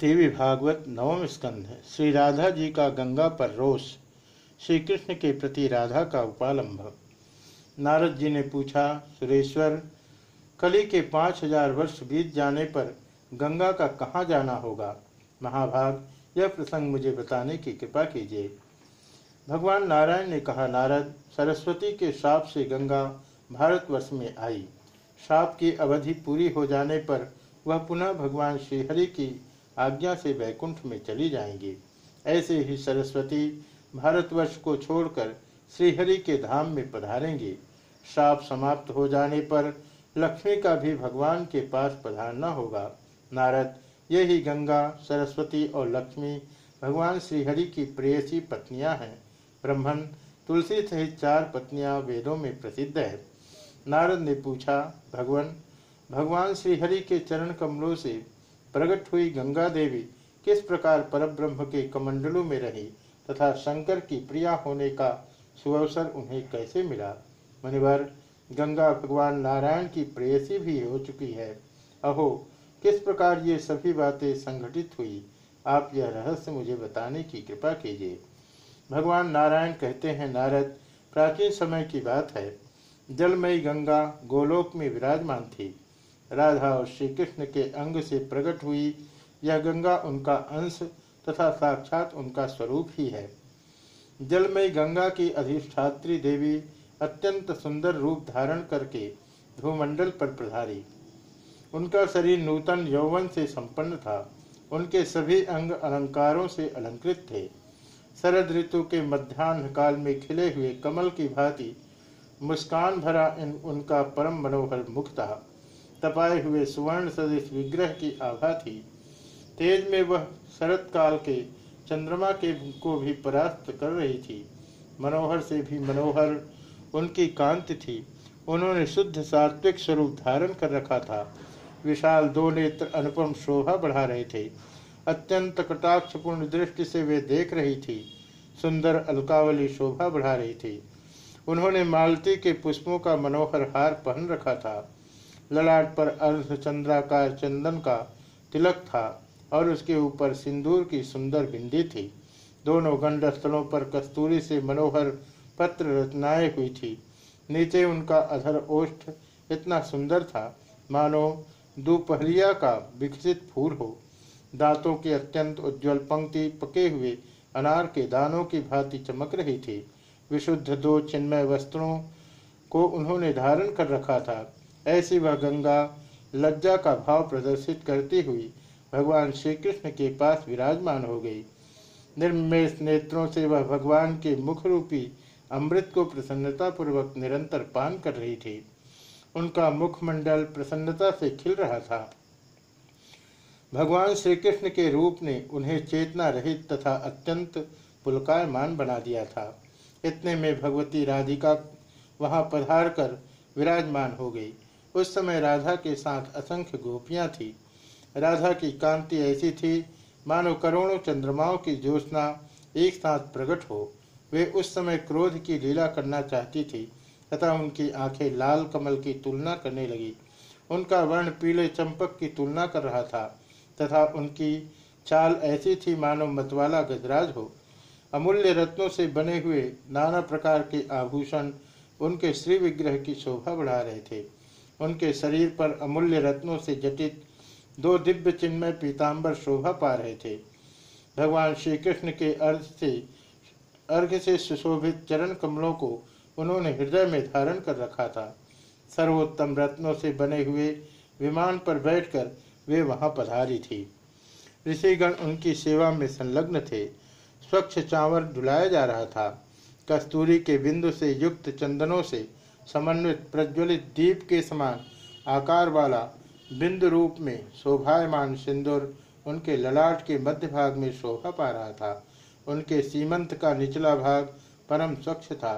देवी भागवत नवम स्कंध श्री राधा जी का गंगा पर रोष, श्री कृष्ण के प्रति राधा का उपालंभ नारद जी ने पूछा, सुरेश्वर, कली के पाँच हज़ार वर्ष बीत जाने पर गंगा का कहाँ जाना होगा? महाभाग, यह प्रसंग मुझे बताने की कृपा कीजिए। भगवान नारायण ने कहा, नारद, सरस्वती के श्राप से गंगा भारतवर्ष में आई। श्राप की अवधि पूरी हो जाने पर वह पुनः भगवान श्रीहरि की आज्ञा से वैकुंठ में चली जाएँगी। ऐसे ही सरस्वती भारतवर्ष को छोड़कर श्रीहरि के धाम में पधारेंगी। श्राप समाप्त हो जाने पर लक्ष्मी का भी भगवान के पास पधारना होगा। नारद, यही गंगा, सरस्वती और लक्ष्मी भगवान श्रीहरि की प्रेयसी पत्नियाँ हैं। ब्रह्मन, तुलसी सहित चार पत्नियाँ वेदों में प्रसिद्ध है। नारद ने पूछा, भगवान भगवान श्रीहरि के चरण कमलों से प्रकट हुई गंगा देवी किस प्रकार परब्रह्म के कमंडलों में रही तथा शंकर की प्रिया होने का सुअवसर उन्हें कैसे मिला? मनिवर, गंगा भगवान नारायण की प्रेयसी भी हो चुकी है। अहो, किस प्रकार ये सभी बातें संगठित हुई? आप यह रहस्य मुझे बताने की कृपा कीजिए। भगवान नारायण कहते हैं, नारद, प्राचीन समय की बात है। जलमयी गंगा गोलोक में विराजमान थी। राधा और श्री कृष्ण के अंग से प्रकट हुई। यह गंगा उनका अंश तथा साक्षात उनका स्वरूप ही है। जलमय गंगा की अधिष्ठात्री देवी अत्यंत सुंदर रूप धारण करके भूमंडल पर प्रधारी उनका शरीर नूतन यौवन से संपन्न था। उनके सभी अंग अलंकारों से अलंकृत थे। शरद ऋतु के मध्यान्ह काल में खिले हुए कमल की भांति मुस्कान भरा इन उनका परम मनोहर मुख था। तपाए हुए सुवर्ण सदृश विग्रह की आभा थी। तेज में वह शरत काल के चंद्रमा के को भी परास्त कर रही थी। मनोहर से भी मनोहर उनकी कांति थी। उन्होंने शुद्ध सात्विक स्वरूप धारण कर रखा था। विशाल दो नेत्र अनुपम शोभा बढ़ा रहे थे। अत्यंत कटाक्षपूर्ण दृष्टि से वे देख रही थी। सुंदर अलकावली शोभा बढ़ा रही थी। उन्होंने मालती के पुष्पों का मनोहर हार पहन रखा था। ललाट पर अर्धचंद्राकार चंदन का तिलक था और उसके ऊपर सिंदूर की सुंदर बिंदी थी। दोनों गंडस्थलों पर कस्तूरी से मनोहर पत्र रचनाएँ हुई थी। नीचे उनका अधर ओष्ठ इतना सुंदर था, मानो दोपहरिया का विकसित फूल हो। दांतों की अत्यंत उज्ज्वल पंक्ति पके हुए अनार के दानों की भांति चमक रही थी। विशुद्ध दो चिन्मय वस्त्रों को उन्होंने धारण कर रखा था। ऐसी वह गंगा, लज्जा का भाव प्रदर्शित करती हुई भगवान श्री कृष्ण के पास विराजमान हो गई। निर्मेश नेत्रों से वह भगवान के मुख रूपी अमृत को प्रसन्नता पूर्वक निरंतर पान कर रही थी। उनका मुखमंडल प्रसन्नता से खिल रहा था। भगवान श्री कृष्ण के रूप ने उन्हें चेतना रहित तथा अत्यंत पुलकायमान बना दिया था। इतने में भगवती राधिका वहाँ पधार कर विराजमान हो गई। उस समय राधा के साथ असंख्य गोपियाँ थी। राधा की कांति ऐसी थी, मानो करोड़ों चंद्रमाओं की ज्योत्ना एक साथ प्रकट हो। वे उस समय क्रोध की लीला करना चाहती थी, तथा उनकी आँखें लाल कमल की तुलना करने लगी। उनका वर्ण पीले चंपक की तुलना कर रहा था, तथा उनकी चाल ऐसी थी मानो मतवाला गजराज हो। अमूल्य रत्नों से बने हुए नाना प्रकार के आभूषण उनके श्री विग्रह की शोभा बढ़ा रहे थे। उनके शरीर पर अमूल्य रत्नों से जटित दो दिव्य चिन्मय पीताम्बर शोभा पा रहे थे। भगवान श्री कृष्ण के अर्थ से, अर्घ से सुशोभित चरण कमलों को उन्होंने हृदय में धारण कर रखा था। सर्वोत्तम रत्नों से बने हुए विमान पर बैठकर वे वहाँ पधारी थी। ऋषिगण उनकी सेवा में संलग्न थे। स्वच्छ चावल डुलाया जा रहा था। कस्तूरी के बिंदु से युक्त चंदनों से समन्वित, प्रज्वलित दीप के समान आकार वाला बिंदु रूप में शोभायमान सिंदूर उनके ललाट के मध्य भाग में शोभा पा रहा था। उनके सीमंत का निचला भाग परम स्वच्छ था।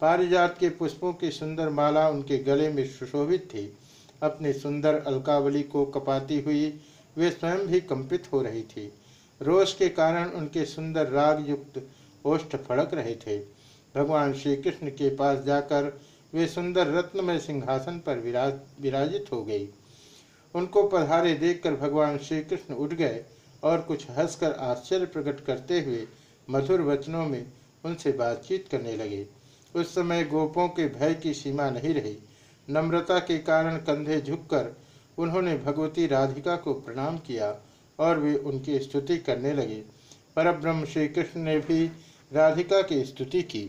पारिजात के पुष्पों की सुंदर माला उनके गले में सुशोभित थी। अपनी सुंदर अलकावली को कपाती हुई वे स्वयं भी कंपित हो रही थी। रोष के कारण उनके सुंदर राग युक्त ओष्ठ फड़क रहे थे। भगवान श्री कृष्ण के पास जाकर वे सुंदर रत्नमय सिंहासन पर विराज विराजित हो गई। उनको पधारे देखकर भगवान श्री कृष्ण उठ गए और कुछ हंसकर आश्चर्य प्रकट करते हुए मधुर वचनों में उनसे बातचीत करने लगे। उस समय गोपों के भय की सीमा नहीं रही। नम्रता के कारण कंधे झुककर उन्होंने भगवती राधिका को प्रणाम किया और वे उनकी स्तुति करने लगे। परब्रह्म श्री कृष्ण ने भी राधिका की स्तुति की।